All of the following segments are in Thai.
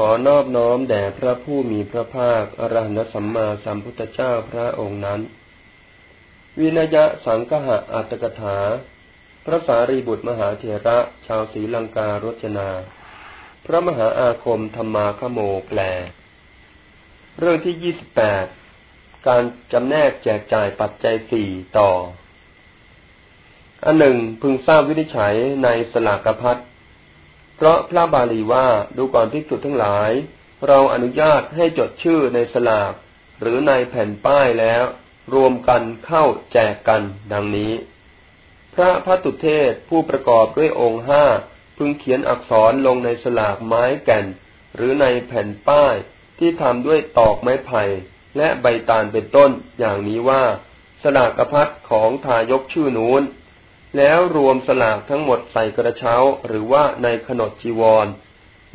ขอนอบน้อมแด่พระผู้มีพระภาคอรหันตสัมมาสัมพุทธเจ้าพระองค์นั้น วินยะสังคหะอัตถกถา พระสารีบุตรมหาเถระ ชาวศรีลังการจนา พระมหาอาคมธรรมาคโมแปล เรื่องที่ยี่สิบแปดการจำแนกแจกจ่ายปัจจัยสี่ต่อ อันหนึ่งพึงทราบวินิจฉัยในสลากพัด เพราะพระบาลีว่าดูก่อนที่สุดทั้งหลาย เราอนุญาตให้จดชื่อในสลากหรือในแผ่นป้ายแล้ว รวมกันเข้าแจกกันดังนี้ พระพัตุเทศผู้ประกอบด้วยองค์ห้าพึงเขียนอักษรลงในสลากไม้แก่น หรือในแผ่นป้ายที่ทำด้วยตอกไม้ไผ่และใบตาลเป็นต้นอย่างนี้ว่า สลากพัดของทายกชื่อนูน้น แล้วรวมสลากทั้งหมดใส่กระเช้าหรือว่าในขนดจีวร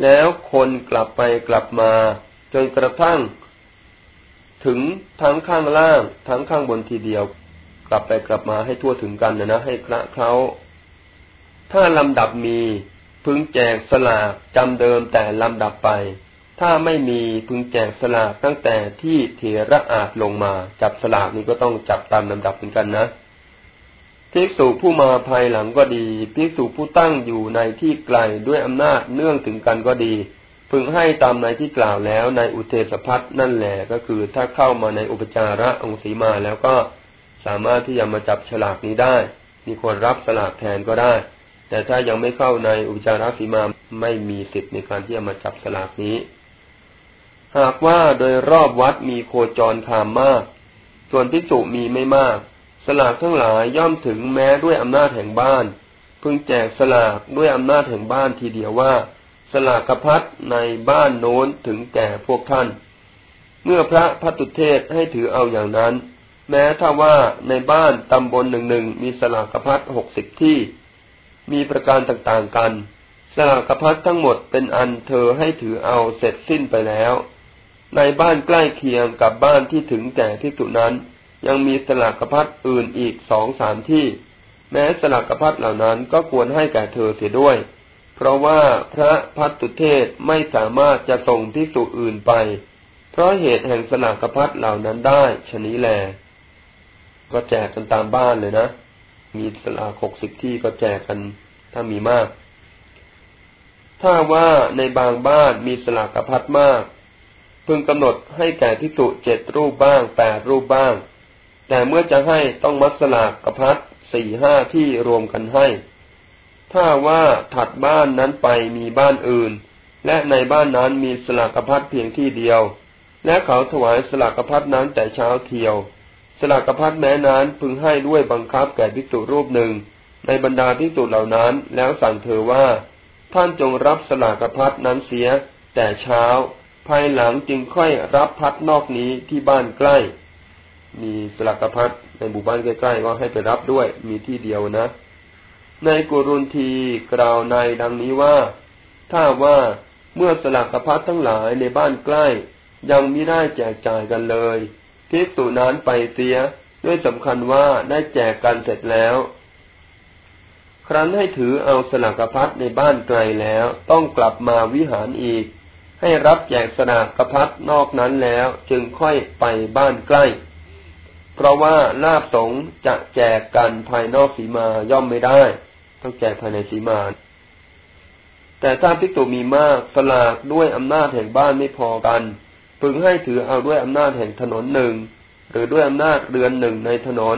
แล้วคนกลับไปกลับมา จนกระทั่ง ถึงทั้งข้างล่าง ทั้งข้างบนทีเดียว กลับไปกลับมาให้ทั่วถึงกันนะนะ ให้คระเขาถ้าลำดับมีพึงแจกสลากจำเดิมแต่ลำดับไป ถ้าไม่มีพึงแจกสลากตั้งแต่ที่เถระอาจลงมา จับสลากนี้ก็ต้องจับตามลำดับเหมือนกันนะ ภิกษุผู้มาภายหลังก็ดีภิกษุผู้ตั้งอยู่ในที่ไกลด้วยอำนาจเนื่องถึงกันก็ดี พึงให้ตามในที่กล่าวแล้วในอุเทศพัฒนั่นแหละก็คือถ้าเข้ามาในอุปจาระองค์สีมาแล้วก็สามารถที่จะมาจับฉลากนี้ได้ มีคนรับสลากแทนก็ได้ แต่ถ้ายังไม่เข้าในอุปจาระสีมาไม่มีสิทธิ์ในการที่จะมาจับสลากนี้ หากว่าโดยรอบวัดมีโคจรคามมาก ส่วนภิกษุมีไม่มาก สลากทั้งหลายย่อมถึงแม้ด้วยอำนาจแห่งบ้าน พึงแจกสลากด้วยอำนาจแห่งบ้านทีเดียวว่า สลากกระพัดในบ้านโน้นถึงแก่พวกท่าน เมื่อพระพัตุเทศให้ถือเอาอย่างนั้น แม้ถ้าว่าในบ้านตำบลหนึ่งหนึ่งมีสลากกระพัดหกสิบที่ มีประการต่างๆกัน สลากกระพัดทั้งหมดเป็นอันเธอให้ถือเอาเสร็จสิ้นไปแล้ว ในบ้านใกล้เคียงกับบ้านที่ถึงแก่ที่สุนั้น ยังมีสลากพัดอื่นอีกสองสามที่ แม้สลากพัดเหล่านั้นก็ควรให้แก่เธอเสียด้วย เพราะว่าพระพัตตุเทศไม่สามารถจะส่งที่สุอื่นไป เพราะเหตุแห่งสลากพัดเหล่านั้นได้ชนี้แล ก็แจกกันตามบ้านเลยนะ มีสลากหกสิบที่ก็แจกกันถ้ามีมาก ถ้าว่าในบางบ้านมีสลากพัดมาก พึงกำหนดให้แก่ทิสุเจ็ดรูปบ้างแปดรูปบ้าง แต่เมื่อจะให้ต้องมัสลากกระพัดสี่ห้าที่รวมกันให้ ถ้าว่าถัดบ้านนั้นไปมีบ้านอื่น และในบ้านนั้นมีสลากกระพัดเพียงที่เดียว และเขาถวายสลากกระพัดนั้นแต่เช้าเที่ยว สลากกระพัดแม้นั้นพึงให้ด้วยบังคับแก่ภิกษุรูปหนึ่ง ในบรรดาภิกษุเหล่านั้น แล้วสั่งเธอว่า ท่านจงรับสลากกระพัดนั้นเสีย แต่เช้า ภายหลังจึงค่อยรับพัดนอกนี้ที่บ้านใกล้ มีสลักพัดในหมู่บ้านใกล้ๆก็ให้ไปรับด้วย มีที่เดียวนะ ในกุรุนทีกล่าวในดังนี้ว่า ถ้าว่าเมื่อสลักพัดทั้งหลายในบ้านใกล้ ยังไม่ได้แจกจ่ายกันเลยภิกษุนั้นไปเสีย ด้วยสำคัญว่าได้แจกกันเสร็จแล้ว ครั้นให้ถือเอาสลักพัดในบ้านไกลแล้ว ต้องกลับมาวิหารอีก ให้รับแจกสลากพัดนอกนั้นแล้ว จึงค่อยไปบ้านใกล้ เพราะว่าลาบสงจะแจกกันภายนอกสีมาย่อมไม่ได้ ต้องแจกภายในสีมา แต่ถ้าพิกตุมีมากสลากด้วยอำนาจแห่งบ้านไม่พอกัน พึงให้ถือเอาด้วยอำนาจแห่งถนนหนึ่ง หรือด้วยอำนาจเรือนหนึ่งในถนน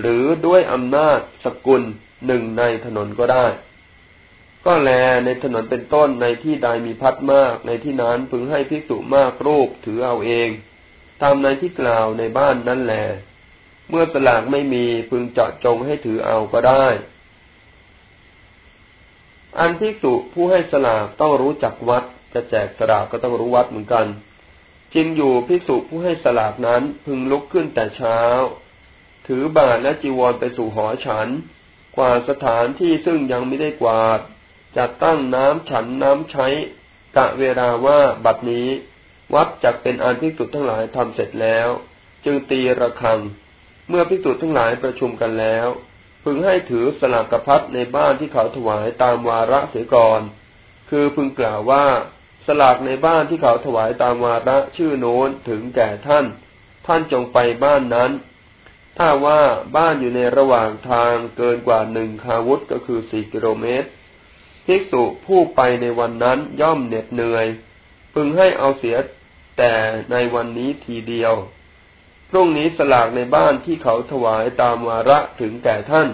หรือด้วยอำนาจสกุลหนึ่งในถนนก็ได้ ก็แลในถนนเป็นต้นในที่ใดมีพัดมาก ในที่นั้นพึงให้พิกตุมากรูปถือเอาเอง ตามในที่กล่าวในบ้านนั่นแหละเมื่อสลากไม่มีพึงเจาะจงให้ถือเอาก็ได้ อันที่สุผู้ให้สลากต้องรู้จักวัด จะแจกสลากก็ต้องรู้วัดเหมือนกันจริงอยู่พิสุผู้ให้สลากนั้นพึงลุกขึ้นแต่เช้า ถือบาตรและจีวรไปสู่หอฉัน กว่าสถานที่ซึ่งยังไม่ได้กวาดจัดตั้งน้ำฉันน้ำใช้กะเวลาว่าบัดนี้ วัดจักเป็นอันพิสุทั้งหลายทำเสร็จแล้ว จึงตีระฆัง เมื่อพิสุทั้งหลายประชุมกันแล้ว พึงให้ถือสลากกระพัดในบ้านที่เขาถวายตามวาระเสียก่อน คือพึงกล่าวว่าสลากในบ้านที่เขาถวายตามวาระชื่อโน้นถึงแก่ท่าน ท่านจงไปบ้านนั้น ถ้าว่าบ้านอยู่ในระหว่างทางเกินกว่าหนึ่งคาวุธก็คือสี่กิโลเมตรภิกษุผู้ไปในวันนั้นย่อมเหน็ดเหนื่อย พึงให้เอาเสีย แต่ในวันนี้ทีเดียว พรุ่งนี้สลากในบ้านที่เขาถวายตามวาระถึงแก่ท่าน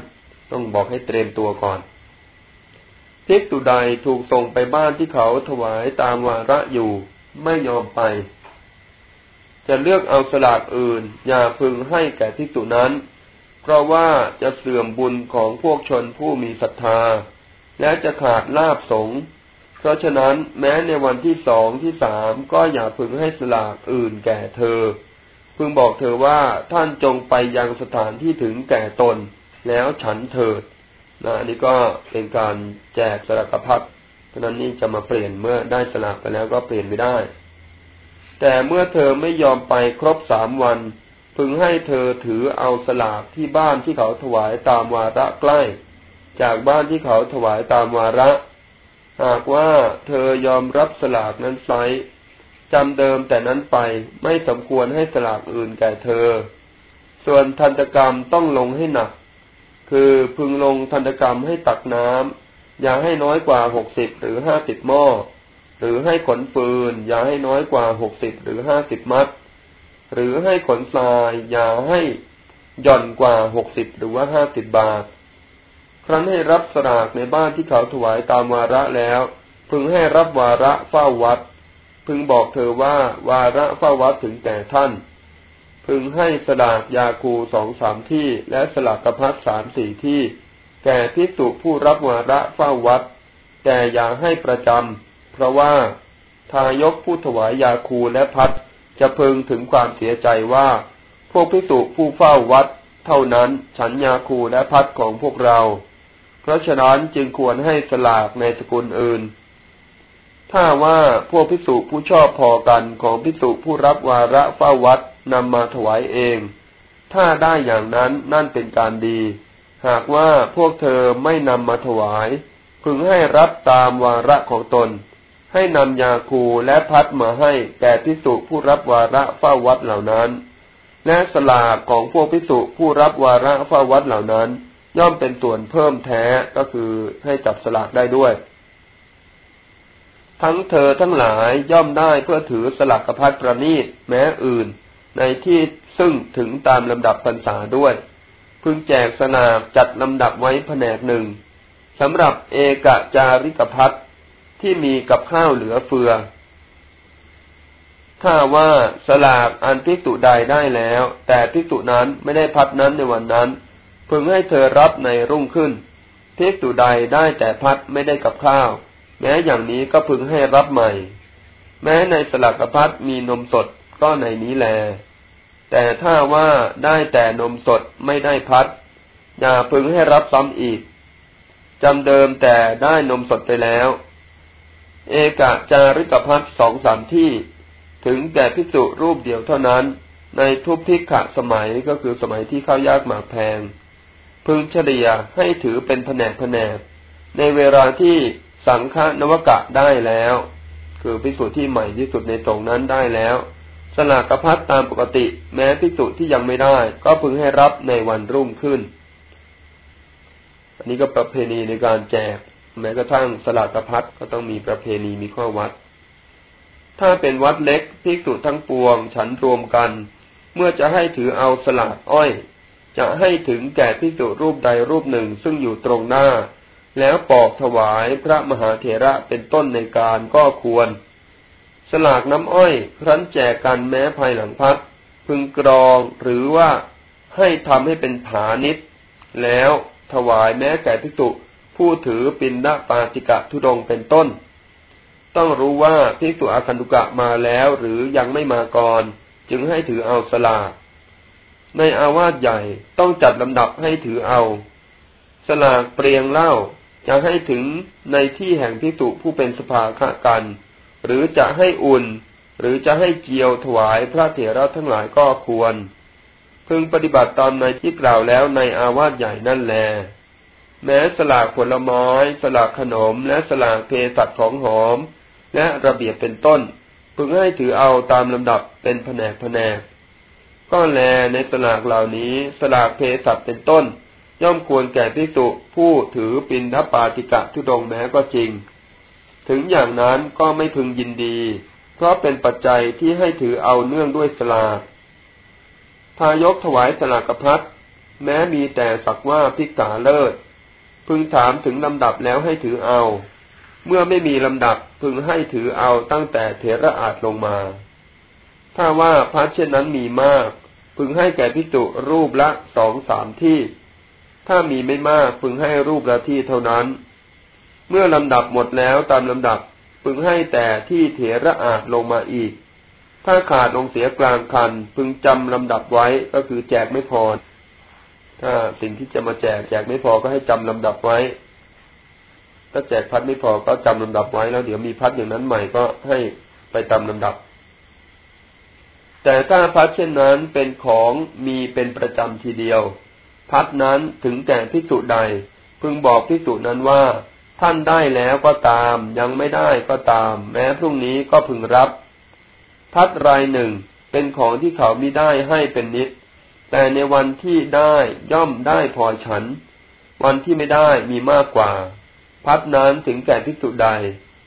ต้องบอกให้เตรียมตัวก่อนภิกษุใดถูกส่งไปบ้านที่เขาถวายตามวาระอยู่ ไม่ยอมไป จะเลือกเอาสลากอื่น อย่าพึงให้แก่ภิกษุนั้น เพราะว่าจะเสื่อมบุญของพวกชนผู้มีศรัทธา และจะขาดลาบสง ราะฉะนั้นแม้ในวันที่สองที่สามก็อย่าพึงให้สลากอื่นแก่เธอ พึงบอกเธอว่าท่านจงไปยังสถานที่ถึงแก่ตน แล้วฉันเถิดนะอันนี้ก็เป็นการแจกสลากพัดเพราะนั้นนี่จะมาเปลี่ยนเมื่อได้สลากไปแล้วก็เปลี่ยนไม่ได้ แต่เมื่อเธอไม่ยอมไปครบสามวัน พึงให้เธอถือเอาสลากที่บ้านที่เขาถวายตามวาระใกล้ จากบ้านที่เขาถวายตามวาระ หากว่าเธอยอมรับสลากนั้นไซจำเดิมแต่นั้นไปไม่สมควรให้สลากอื่นแก่เธอ ส่วนทันตกรรมต้องลงให้หนัก คือพึงลงทันตกรรมให้ตักน้ำอย่าให้น้อยกว่าหกสิบหรือห้าสิบหม้อ หรือให้ขนปืน อย่าให้น้อยกว่าหกสิบหรือห้าสิบมัด หรือให้ขนทราย อย่าให้หย่อนกว่าหกสิบหรือว่าห้าสิบบาท ครั้นให้รับสลากในบ้านที่เขาถวายตามวาระแล้ว พึงให้รับวาระเฝ้าวัด พึงบอกเธอว่าวาระเฝ้าวัดถึงแก่ท่าน พึงให้สลากยาคูสองสามที่และสลากกระพัดสามสี่ที่ แก่พิสุผู้รับวาระเฝ้าวัด แต่อย่าให้ประจำเพราะว่าทายกผู้ถวายยาคูและพัดจะพึงถึงความเสียใจว่า พวกพิสุผู้เฝ้าวัด เท่านั้นฉันยาคูและพัดของพวกเรา เพราะฉะนั้นจึงควรให้สลากในสกุลอื่น ถ้าว่าพวกพิสุผู้ชอบพอกันของพิสุผู้รับวาระเฝ้าวัดนำมาถวายเอง ถ้าได้อย่างนั้นนั่นเป็นการดี หากว่าพวกเธอไม่นำมาถวาย พึงให้รับตามวาระของตน ให้นำยาคูและพัดมาให้แก่พิสุผู้รับวาระเฝ้าวัดเหล่านั้น และสลากของพวกพิสุผู้รับวาระเฝ้าวัดเหล่านั้น ย่อมเป็นส่วนเพิ่มแท้ก็คือให้จับสลากได้ด้วย ทั้งเธอทั้งหลายย่อมได้เพื่อถือสลักพัดประนีตแม้อื่น ในที่ซึ่งถึงตามลำดับพรรษาด้วย พึงแจกสนามจัดลำดับไว้แผนกหนึ่งสำหรับเอกจาริกพัทที่มีกับข้าวเหลือเฟือ ถ้าว่าสลากอันพิกตุใดได้แล้ว แต่พิกตุนั้นไม่ได้พัดนั้นในวันนั้น พึงให้เธอรับในรุ่งขึ้นพิกตุใดได้แต่พัดไม่ได้กับข้าว แม้อย่างนี้ก็พึงให้รับใหม่ แม้ในสลากพัดมีนมสดก็ในนี้แล แต่ถ้าว่าได้แต่นมสดไม่ได้พัด อย่าพึงให้รับซ้ำอีกจำเดิมแต่ได้นมสดไปแล้ว เอกะจาริกพัดสองสามที่ ถึงแก่พิสุรูปเดียวเท่านั้น ในทุกพิกะสมัยก็คือสมัยที่ข้าวยากหมากแพง พึงเฉลี่ยให้ถือเป็นแผนกแผนกในเวลาที่สังฆนวกะได้แล้ว คือพิสุที่ใหม่ที่สุดในตรงนั้นได้แล้ว สลากกระพัดตามปกติ แม้พิสุที่ยังไม่ได้ ก็พึงให้รับในวันรุ่งขึ้น อันนี้ก็ประเพณีในการแจก แม้กระทั่งสลากกระพัดก็ต้องมีประเพณีมีข้อวัด ถ้าเป็นวัดเล็กพิสุทั้งปวงฉันรวมกัน เมื่อจะให้ถือเอาสลากอ้อย จะให้ถึงแก่พิสุรูปใดรูปหนึ่งซึ่งอยู่ตรงหน้า แล้วปอกถวายพระมหาเถระเป็นต้นในการก็ควร สลากน้ำอ้อยครั้นแจกกันแม้ภายหลังพัดพึงกรองหรือว่าให้ทำให้เป็นผานิดแล้วถวายแม้แก่พิสุผู้ถือปินดาปาติกะทุดงเป็นต้น ต้องรู้ว่าพิสุอาคันตุกะมาแล้วหรือยังไม่มาก่อน จึงให้ถือเอาสลาก ในอาวาสใหญ่ต้องจัดลำดับให้ถือเอา สลากเปรียงเล่าจะให้ถึงในที่แห่งพิสุผู้เป็นสภาคะกัน หรือจะให้อุ่น หรือจะให้เกียวถวายพระเถระทั้งหลายก็ควร พึงปฏิบัติตามในที่กล่าวแล้วในอาวาสใหญ่นั่นแล แม้สลากผลไม้สลากขนม และสลากเพสัตของหอม และระเบียบเป็นต้น พึงให้ถือเอาตามลำดับเป็นแผนกแผนก ก็แลในสลากเหล่านี้สลากเพศัตเป็นต้น ย่อมควรแก่พิสุผู้ถือปินทปาติกะทุดงแม้ก็จริง ถึงอย่างนั้นก็ไม่พึงยินดี เพราะเป็นปัจจัยที่ให้ถือเอาเนื่องด้วยสลากทายกถวายสลากพัดแม้มีแต่สักว่าพิกาเลิศ พึงถามถึงลำดับแล้วให้ถือเอา เมื่อไม่มีลำดับพึงให้ถือเอาตั้งแต่เถระอาจลงมา ถ้าว่าพัดเช่นนั้นมีมาก พึงให้แก่พิจุรูปละสองสามที่ ถ้ามีไม่มากพึงให้รูปละที่เท่านั้น เมื่อลำดับหมดแล้วตามลำดับพึงให้แต่ที่เถระอาจลงมาอีก ถ้าขาดลงเสียกลางคัน พึงจำลำดับไว้ก็คือแจกไม่พอ ถ้าสิ่งที่จะมาแจกแจกไม่พอก็ให้จำลำดับไว้ ถ้าแจกพัดไม่พอก็จำลำดับไว้แล้วเดี๋ยวมีพัดอย่างนั้นใหม่ก็ให้ไปตามลำดับ แต่ถ้าพัดเช่นนั้นเป็นของมีเป็นประจำทีเดียว พัดนั้นถึงแก่พิสุใด พึงบอกพิสุนั้นว่า ท่านได้แล้วก็ตาม ยังไม่ได้ก็ตาม แม้พรุ่งนี้ก็พึงรับ พัดรายหนึ่งเป็นของที่เขามิได้ให้เป็นนิด แต่ในวันที่ได้ย่อมได้พอฉัน วันที่ไม่ได้มีมากกว่า พัดนั้นถึงแก่พิสุใด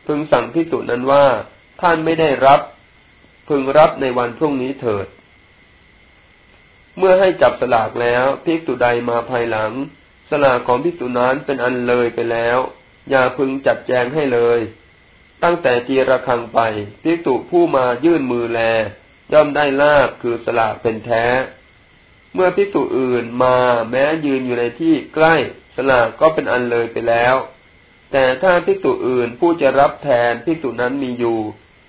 พึงสั่งพิสุนั้นว่า ท่านไม่ได้รับ พึงรับในวันพรุ่งนี้เถิด เมื่อให้จับสลากแล้วพิสุใดมาภายหลัง สลากของพิสุนั้นเป็นอันเลยไปแล้ว อย่าพึงจัดแจงให้เลย ตั้งแต่จีระคังไปพิสุผู้มายื่นมือแล ย่อมได้ลาบคือสลากเป็นแท้ เมื่อพิสุอื่นมาแม้ยืนอยู่ในที่ใกล้สลากก็เป็นอันเลยไปแล้ว แต่ถ้าพิสุอื่นผู้จะรับแทนพิสุนั้นมีอยู่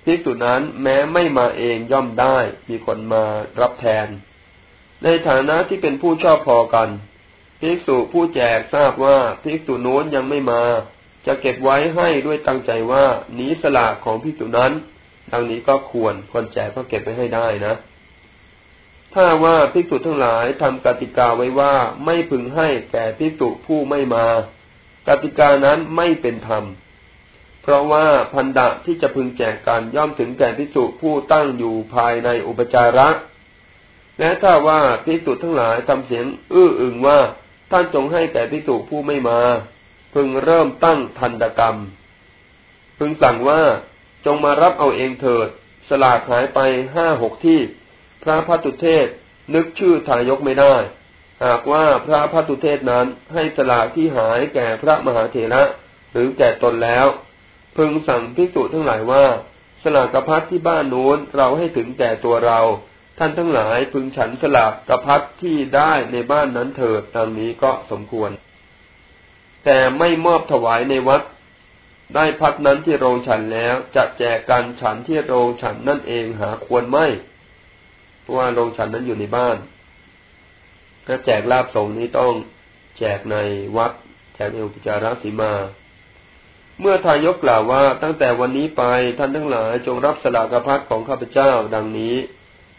พิสุนั้นแม้ไม่มาเองย่อมได้ มีคนมารับแทน ในฐานะที่เป็นผู้ชอบพอกันพิสุผู้แจกทราบว่าพิสุโน้นยังไม่มา จะเก็บไว้ให้ด้วยตั้งใจว่านี้สลากของพิสุนั้นดังนี้ก็ควรคนแจกก็เก็บไว้ให้ได้นะ ถ้าว่าภิกษุทั้งหลายทำกติกาไว้ว่าไม่พึงให้แก่ภิกษุผู้ไม่มา กติกานั้นไม่เป็นธรรม เพราะว่าพันดะที่จะพึงแจกกันย่อมถึงแก่ภิกษุผู้ตั้งอยู่ภายในอุปจาระ และถ้าว่าภิกษุทั้งหลายทำเสียงอื้ออึงว่าท่านจงให้แก่ภิกษุผู้ไม่มา พึงเริ่มตั้งทันตกรรม พึงสั่งว่าจงมารับเอาเองเถิด สลากหายไปห้าหกที่ พระพัตุเทศนึกชื่อทายกไม่ได้ หากว่าพระพัตุเทศนั้นให้สลากที่หายแก่พระมหาเถระหรือแก่ตนแล้ว พึงสั่งพิสุทั้งหลายว่า สลากกระพัดที่บ้านโน้นเราให้ถึงแก่ตัวเรา ท่านทั้งหลายพึงฉันสลากกระพัดที่ได้ในบ้านนั้นเถิดดังนี้ก็สมควร แต่ไม่มอบถวายในวัด ได้พัดนั้นที่โรงฉันแล้วจะแจกกันฉันที่โรงฉันนั่นเองหาควรไม่ราะว่าโรงฉันนั้นอยู่ในบ้านถ้าแจกลาบสงนี้ต้องแจกในวัดแจกในอุปจารสีมา เมื่อทายกกล่าวว่าตั้งแต่วันนี้ไปท่านทั้งหลายจงรับสลากพัดของข้าพเจ้าดังนี้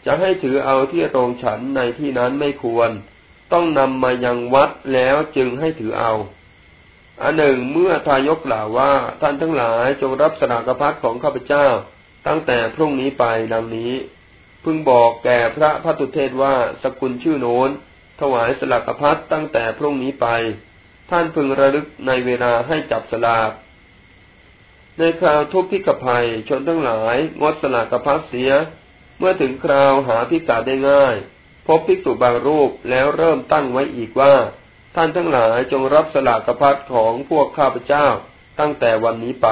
จะให้ถือเอาที่โรงฉันในที่นั้นไม่ควร ต้องนำมายังวัดแล้วจึงให้ถือเอาอันหนึ่งเมื่อทายกกล่าวว่าท่านทั้งหลายจงรับสลากพัดของข้าพเจ้า ตั้งแต่พรุ่งนี้ไปดังนี้ พึงบอกแก่พระพัตุเทศว่าสกุลชื่อโน้น ถวายสลากพัดตั้งแต่พรุ่งนี้ไป ท่านพึงระลึกในเวลาให้จับสลาก ในคราวทุกพิกภัยชนทั้งหลาย งดสลากพัดเสีย เมื่อถึงคราวหาพิกาได้ง่าย พบภิกษุบางรูปแล้วเริ่มตั้งไว้อีกว่า ท่านทั้งหลายจงรับสลากพัดของพวกข้าพเจ้าตั้งแต่วันนี้ไป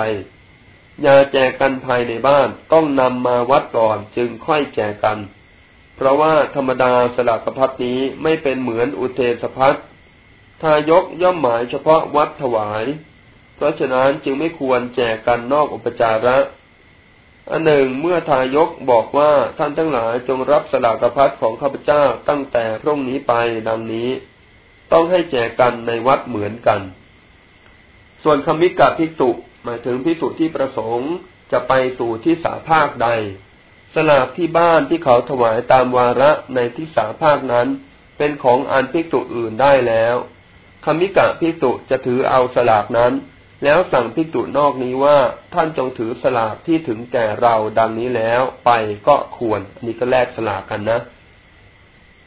ยาแจกกันภายในบ้านต้องนำมาวัดก่อนจึงค่อยแจกกัน เพราะว่าธรรมดาสลากพัดนี้ไม่เป็นเหมือนอุเทสพัดทายกย่อมหมายเฉพาะวัดถวาย เพราะฉะนั้นจึงไม่ควรแจกกันนอกอุปจาระอันหนึ่งเมื่อทายกบอกว่าท่านทั้งหลายจงรับสลากพัดของข้าพเจ้าตั้งแต่พรุ่งนี้ไปดังนี้ ต้องให้แจกกันในวัดเหมือนกัน ส่วนคำมิกาภิกษุหมายถึงพิสุที่ประสงค์จะไปสู่ที่สาภาคใด สลากที่บ้านที่เขาถวายตามวาระในที่สาภาคนั้น เป็นของอันพิสุอื่นได้แล้วคำมิกะพิสุจะถือเอาสลากนั้น แล้วสั่งภิกษุนอกนี้ว่าท่านจงถือสลากที่ถึงแก่เราดังนี้แล้วไปก็ควรอันนี้ก็แลกสลากกันนะ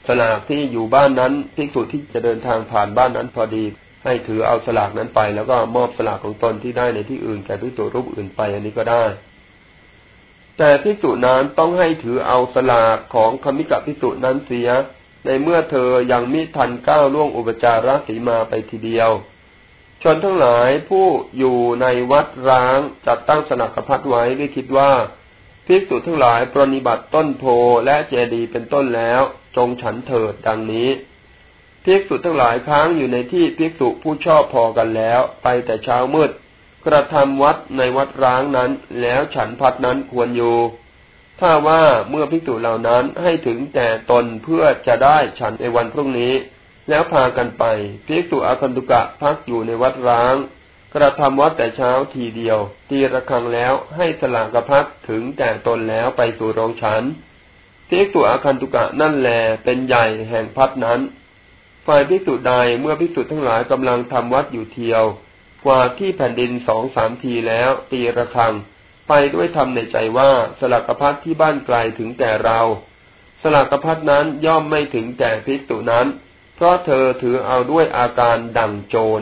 สลากที่อยู่บ้านนั้นภิกษุที่จะเดินทางผ่านบ้านนั้นพอดี ให้ถือเอาสลากนั้นไป แล้วก็มอบสลากของตนที่ได้ในที่อื่นแก่ภิกษุรูปอื่นไปอันนี้ก็ได้ แต่ภิกษุนั้นต้องให้ถือเอาสลากของคมิกะภิกษุนั้นเสีย ในเมื่อเธอยังมิทันก้าวล่วงอุปจาระสีมาไปทีเดียว ชนทั้งหลายผู้อยู่ในวัดร้างจัดตั้งสนักพัดไว้ด้วยคิดว่าภิกษุทั้งหลายปรนิบัติต้นโพและเจดีเป็นต้นแล้ว จงฉันเถิดดังนี้ภิกษุทั้งหลายค้างอยู่ในที่ภิกษุผู้ชอบพอกันแล้ว ไปแต่เช้ามืด กระทำวัดในวัดร้างนั้น แล้วฉันพัดนั้นควรอยู่ ถ้าว่าเมื่อภิกษุเหล่านั้นให้ถึงแต่ตนเพื่อจะได้ฉันในวันพรุ่งนี้ แล้วพากันไปภิกษุอาคันตุกะพักอยู่ในวัดร้าง กระทำวัดแต่เช้าทีเดียว ตีระฆังแล้วให้สลากพักถึงแต่ตนแล้วไปสู่โรงฉันภิกษุอาคันตุกะนั่นแลเป็นใหญ่แห่งพัดนั้น ฝ่ายภิกษุใดเมื่อภิกษุทั้งหลายกำลังทำวัดอยู่เทียว กว่าที่แผ่นดินสองสามทีแล้ว ตีระฆัง ไปด้วยทำในใจว่าสลากพัดที่บ้านไกลถึงแก่เรา สลากพัดนั้นย่อมไม่ถึงแก่ภิกษุนั้น ราะเธอถือเอาด้วยอาการดั่งโจร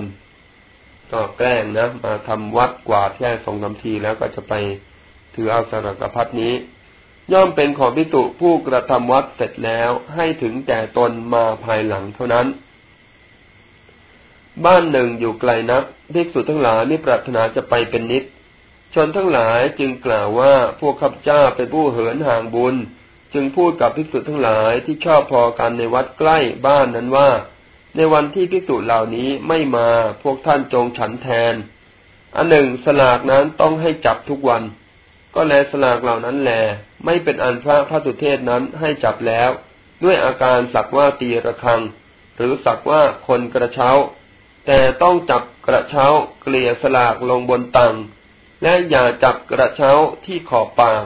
ก็แกล้งนะมาทำวัดกว่าแค่สองสาทีแล้วก็จะไปถือเอาสารกพัดนี้ ย่อมเป็นของพิจุผู้กระทำวัดเสร็จแล้วให้ถึงแก่ตนมาภายหลังเท่านั้น บ้านหนึ่งอยู่ไกลนักภิกษุทั้งหลายไม่ปรารถนาจะไปเป็นนิด ชนทั้งหลายจึงกล่าวว่าพวกข้าพเจ้าเป็นผู้เหินห่างบุญ จึงพูดกับภิกษุทั้งหลายที่ชอบพอกันในวัดใกล้บ้านนั้นว่า ในวันที่ภิกษุเหล่านี้ไม่มาพวกท่านจงฉันแทน อันหนึ่งสลากนั้นต้องให้จับทุกวัน ก็แลสลากเหล่านั้นแล ไม่เป็นอันพระพระสุเทศนั้นให้จับแล้ว ด้วยอาการสักว่าตีระฆัง หรือสักว่าคนกระเช้า แต่ต้องจับกระเช้าเกลี่ยสลากลงบนตังและอย่าจับกระเช้าที่ขอบปาก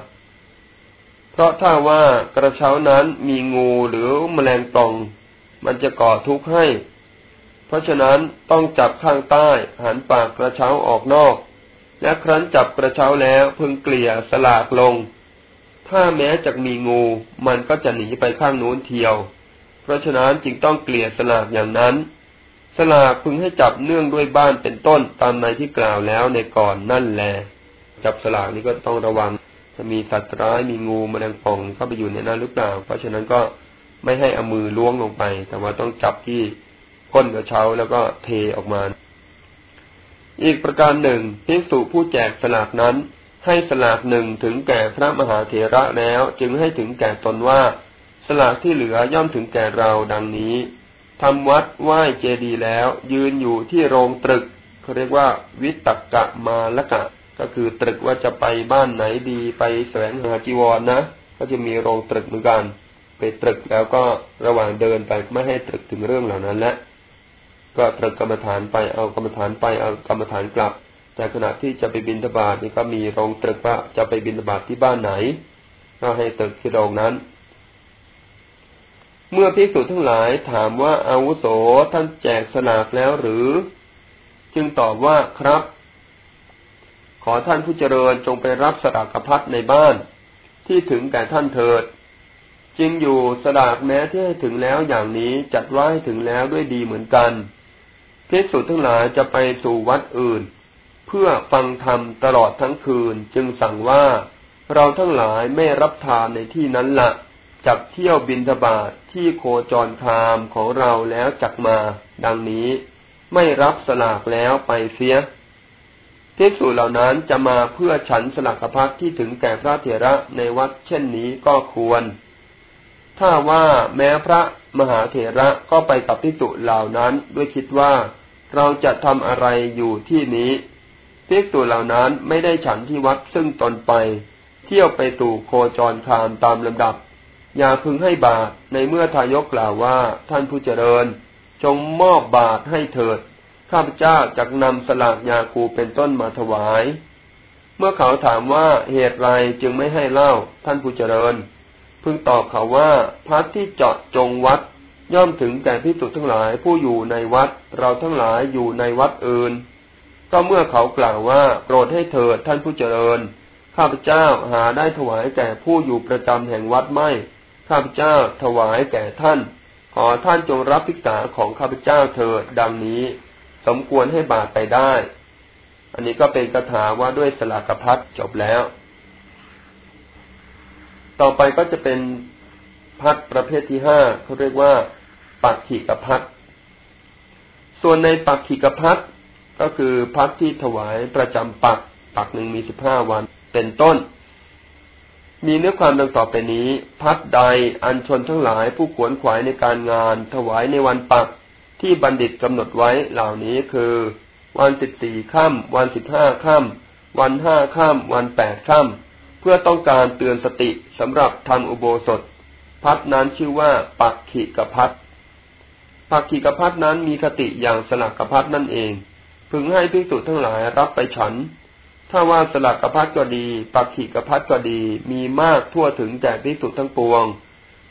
เพราะถ้าว่ากระเช้านั้นมีงูหรือแมลงตอง มันจะก่อทุกข์ให้ เพราะฉะนั้นต้องจับข้างใต้หันปากกระเช้าออกนอก และครั้นจับกระเช้าแล้วพึงเกลี่ยสลากลง ถ้าแม้จะมีงู มันก็จะหนีไปข้างนู้นเทียว เพราะฉะนั้นจึงต้องเกลี่ยสลากอย่างนั้นสลากพึงให้จับเนื่องด้วยบ้านเป็นต้นตามในที่กล่าวแล้วในก่อนนั่นแหละจับสลากนี้ก็ต้องระวัง จะมีสัตว์ร้ายมีงูมแมลงป่องเข้าไปอยู่ในนั้นหรือเปล่า เพราะฉะนั้นก็ไม่ให้เอามือล้วงลงไป แต่ว่าต้องจับที่ก้นกระเช้าแล้วก็เทออกมา อีกประการหนึ่งพิสุผู้แจกสลากนั้น ให้สลากหนึ่งถึงแก่พระมหาเถระแล้ว จึงให้ถึงแก่ตนว่า สลากที่เหลือย่อมถึงแก่เราดังนี้ทำวัดไหว้เจดีแล้ว ยืนอยู่ที่โรงตรึกเขาเรียกว่า วิตกกะมาละกะ ก็คือตรึกว่าจะไปบ้านไหนดีไปแสวงหาจีวรนนะก็จะมีโรงตรึกเหมือนกัน ไปตรึกแล้วก็ระหว่างเดินไปไม่ให้ตรึกถึงเรื่องเหล่านั้นและก็ตรึกกรรมฐานไปเอากรรมฐานไปเอากรรมฐานกลับแต่ขณะที่จะไปบินทบาทนี่ก็มีโรงตรึกว่าจะไปบินทบาทที่บ้านไหน ก็ให้ตรึกที่โรงนั้น เมื่อพิสูจทั้งหลายถามว่าอาวุโสท่านแจกสลากแล้วหรือ จึงตอบว่าครับ ขอท่านผู้เจริญจงไปรับสลากพัดในบ้าน ที่ถึงแก่ท่านเถิดจริงอยู่สลากแม้ที่ให้ถึงแล้วอย่างนี้จัดไว้ถึงแล้วด้วยดีเหมือนกันพิสุทั้งหลายจะไปสู่วัดอื่น เพื่อฟังธรรมตลอดทั้งคืนจึงสั่งว่าเราทั้งหลายไม่รับทานในที่นั้นละจักเที่ยวบินทบาทที่โคจรคามของเราแล้วจักมา ดังนี้ไม่รับสลากแล้วไปเสีย ภิกษุเหล่านั้นจะมาเพื่อฉันสลักพักที่ถึงแก่พระเถระในวัดเช่นนี้ก็ควร ถ้าว่าแม้พระมหาเถระก็ไปกับภิกษุเหล่านั้นด้วยคิดว่าเราจะทำอะไรอยู่ที่นี้ภิกษุเหล่านั้นไม่ได้ฉันที่วัดซึ่งตนไป เที่ยวไปสู่โคจรคามตามลำดับ อย่าพึงให้บาตในเมื่อทายกกล่าวว่าท่านผู้เจริญ จงมอบบาตให้เถิด ข้าพเจ้าจักนำสลากยาคูเป็นต้นมาถวาย เมื่อเขาถามว่าเหตุไรจึงไม่ให้เล่าท่านผู้เจริญ พึงตอบเขาว่าพัดที่เจาะจงวัด ย่อมถึงแก่พิสุทั้งหลายผู้อยู่ในวัด เราทั้งหลายอยู่ในวัดอื่น ก็เมื่อเขากล่าวว่าโปรดให้เถิดท่านผู้เจริญ ข้าพเจ้าหาได้ถวายแก่ผู้อยู่ประจำแห่งวัดไม่ ข้าพเจ้าถวายแก่ท่าน ขอท่านจงรับพิกษาของข้าพเจ้าเถิดดังนี้ สมควรให้บาทไปได้ อันนี้ก็เป็นคาถาว่าด้วยสลากพัดจบแล้ว ต่อไปก็จะเป็นพัดประเภทที่ห้าเขาเรียกว่าปักขีกพัดส่วนในปักขีกพัดก็คือพัดที่ถวายประจำปัก ปักหนึ่งมีสิบห้าวันเป็นต้น มีเนื้อความดังต่อไปนี้ พัดใดอันชนทั้งหลายผู้ขวนขวายในการงาน ถวายในวันปัก ที่บัณฑิตกำหนดไว้เหล่านี้คือ วันสิบสี่ค่ำวันสิบห้าค่ำวันห้าค่ำวันแปดค่ำเพื่อต้องการเตือนสติสำหรับทำอุโบสถ พัดนั้นชื่อว่าปักขิกพัดปักขิกพัดนั้นมีคติอย่างสลักกพัดนั่นเอง พึงให้พิสุทั้งหลายรับไปฉัน ถ้าว่าสลักกพัดก็ดี ปักขิกพัดก็ดี มีมากทั่วถึงแก่พิสุทั้งปวง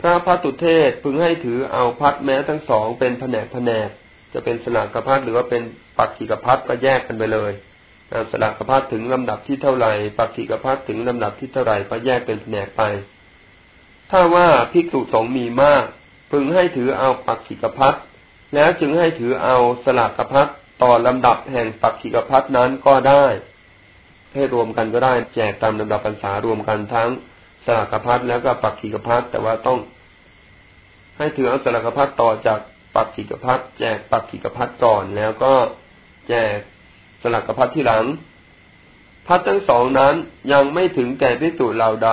ระพัตุเทศพึงให้ถือเอาพัดแม้ทั้งสองเป็นแผนกแผนก จะเป็นสลักกพัดหรือว่าเป็นปักขิกพัดก็แยกกันไปเลยสลักกพัดถึงลำดับที่เท่าไหร่ปักขิกพัดถึงลำดับที่เท่าไหร่ก็แยกเป็นแผนกไป ถ้าว่าภิกษุสงฆ์มีมาก พึงให้ถือเอาปักขิกพัดแล้วจึงให้ถือเอาสลักกพัดต่อลำดับแห่งปักขิกพัดนั้นก็ได้ ให้รวมกันก็ได้แจกตามลำดับพรรษารวมกันทั้ง สลักพัดแล้วก็ปักขิกพัดแต่ว่าต้อง ให้ถือเอาสลักพัดต่อจากปักขิกพัดแจกปักขิกพัดก่อนแล้วก็แจกสลักพัดที่หลังพัดทั้งสองนั้นยังไม่ถึงแก่พิสูจน์เหล่าใด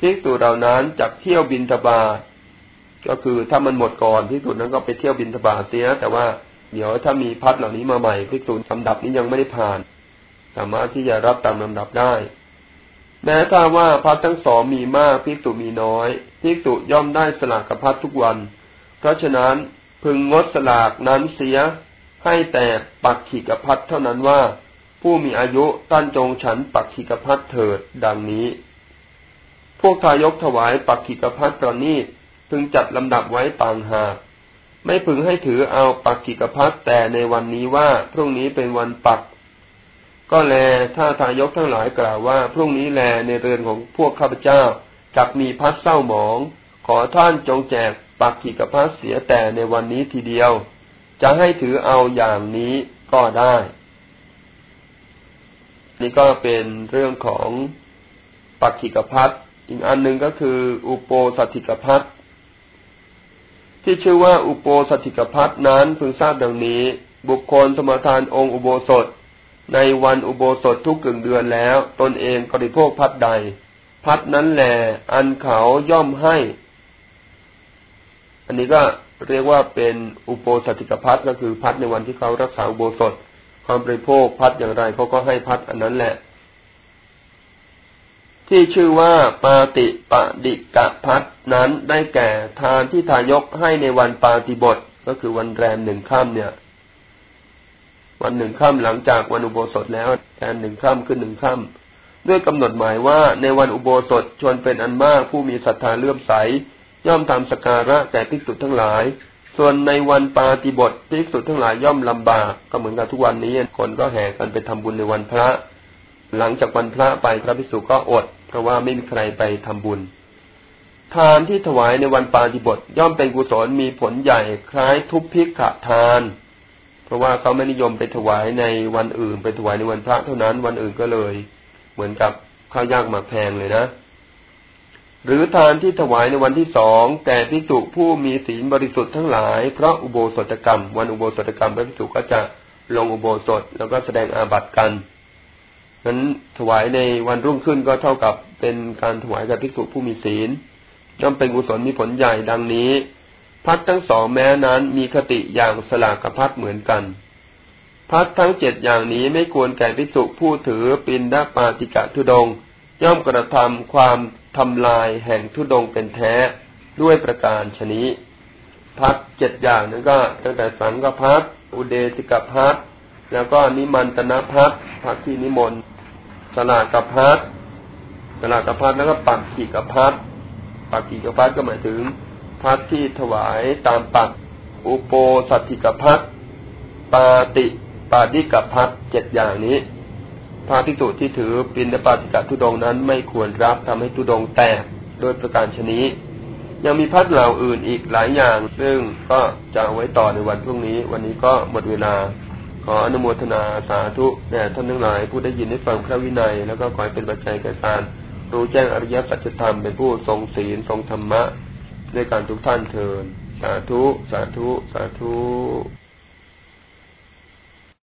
พิสูจน์เหล่านั้นจักเที่ยวบินทบาทก็คือถ้ามันหมดก่อนพิสูจน์นั้นก็ไปเที่ยวบินทบาทเสีย แต่ว่าเดี๋ยวถ้ามีพัดเหล่านี้มาใหม่พิสูจน์ลำดับนี้ยังไม่ได้ผ่าน สามารถที่จะรับตามลำดับได้ แม้ถ้าว่าพัดทั้งสองมีมากพิสูจมีน้อยพิสูจย่อมได้สลากกับพัดทุกวัน เพราะฉะนั้นพึงงดสลากนั้นเสียให้แต่ปักขีกับพัดเท่านั้นว่า ผู้มีอายุตั้นจงฉันปักขีกับพัดเถิดดังนี้ พวกทายกถวายปักขีกับพัดตอนนี้พึงจัดลำดับไว้ต่างหากไม่พึงให้ถือเอาปักกิกพัทแต่ในวันนี้ว่า พรุ่งนี้เป็นวันปัก ก็แลถ้าทายกทั้งหลายกล่าวว่า พรุ่งนี้แลในเรือนของพวกข้าพเจ้าจักมีพัดเศร้าหมอง ขอท่านจงแจกปักกิกพัทเสียแต่ในวันนี้ทีเดียว จะให้ถือเอาอย่างนี้ก็ได้ นี่ก็เป็นเรื่องของปักขิกพัทอีกอันหนึ่งก็คือ อุโปสถิกพัทที่ชื่อว่าอุโปสถิกพัทนั้นพึงทราบดังนี้ บุคคลสมทานองค์อุโบสถ ในวันอุโบสถทุกกึ่งเดือนแล้ว ตนเองบริโภคพัดใด พัดนั้นแหลอันเขาย่อมให้ อันนี้ก็เรียกว่าเป็นอุโปสถิกพัดก็คือพัดในวันที่เขารักษาอุโบสถ ความบริโภคพัดอย่างไรเขาก็ให้พัดอันนั้นแหละ ที่ชื่อว่าปาติปดิกะพัดนั้นได้แก่ทานที่ทายกให้ในวันปาติบทก็คือวันแรมหนึ่งค่ำเนี่ย วันหนึ่งค่ำหลังจากวันอุโบสถแล้วแทนหนึ่งค่ำขึ้นหนึ่งค่ำด้วยกำหนดหมายว่าในวันอุโบสถชวนเป็นอันมากผู้มีศรัทธาเลื่อมใส ย่อมทำสการะแก่ภิกษุทั้งหลาย ส่วนในวันปาติบทภิกษุทั้งหลายย่อมลำบากก็เหมือนกับทุกวันนี้คนก็แห่กันไปทำบุญในวันพระ หลังจากวันพระไปพระภิกษุก็อด เพราะว่าไม่มีใครไปทำบุญทานที่ถวายในวันปาฏิบทย่อมเป็นกุศลมีผลใหญ่คล้ายทุพพิกขทาน เพราะว่าเขาไม่นิยมไปถวายในวันอื่น ไปถวายในวันพระเท่านั้นวันอื่นก็เลย เหมือนกับข้าวยากหมากแพงเลยนะหรือทานที่ถวายในวันที่สองแก่พิจุผู้มีศีลบริสุทธิ์ทั้งหลายเพราะอุโบสถกรรม วันอุโบสถกรรมพระพิจุก็จะลงอุโบสถแล้วก็แสดงอาบัติกันนั้นถวายในวันรุ่งขึ้นก็เท่ากับเป็นการถวายกับภิกษุผู้มีศีลย่อมเป็นกุศลมีผลใหญ่ดังนี้ พัดทั้งสองแม้นั้นมีคติอย่างสลากกับพัดเหมือนกัน พัดทั้งเจ็ดอย่างนี้ไม่ควรแก่ภิกษุผู้ถือปินดาปาติกะทุดง ย่อมกระทำความทำลายแห่งทุดงเป็นแท้ด้วยประการชนิพัดเจ็ดอย่างนั้นก็ตั้งแต่สังกพัดอุเดติกพัดแล้วก็นิมันตนะพัดพัดที่นิมนต์สลากกับพัดสลากกับพัดแล้วก็ปักขีกพัดปักขีกพัดก็หมายถึง พัดที่ถวายตามปักอุโปสัตถิกพัดปาติปาติกพัดเจ็ดอย่างนี้พระภิกษุที่ถือปินปาติกะทุดงนั้นไม่ควรรับทำให้ทุดงแตกโดยประการชนี้ ยังมีพัดเหล่าอื่นอีกหลายอย่าง ซึ่งก็จะเอาไว้ต่อในวันพรุ่งนี้ วันนี้ก็หมดเวลา ขออนุโมทนาสาธุแด่ท่านทั้งหลาย ผู้ได้ยินได้ฟังพระวินัย แล้วก็ขอให้เป็นปัจจัยแก่การรู้แจ้งอริยสัจธรรมเป็นผู้ทรงศีลทรงธรรมะ ด้วยการทุกท่านเทินสาธุ สาธุ สาธุ